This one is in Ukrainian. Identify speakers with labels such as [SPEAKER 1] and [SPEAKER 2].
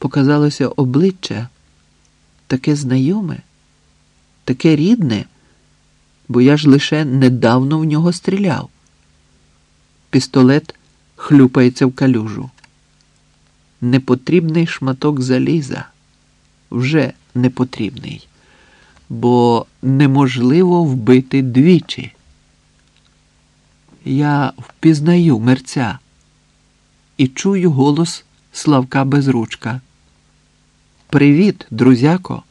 [SPEAKER 1] показалося обличчя таке знайоме, таке рідне, бо я ж лише недавно в нього стріляв. Пістолет хлюпається в калюжу. Непотрібний шматок заліза вже непотрібний, бо неможливо вбити двічі. Я впізнаю мерця і чую голос Славка Безручка. Привіт, друзяко!